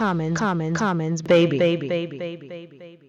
common, common, commons, baby, baby, baby, baby, baby.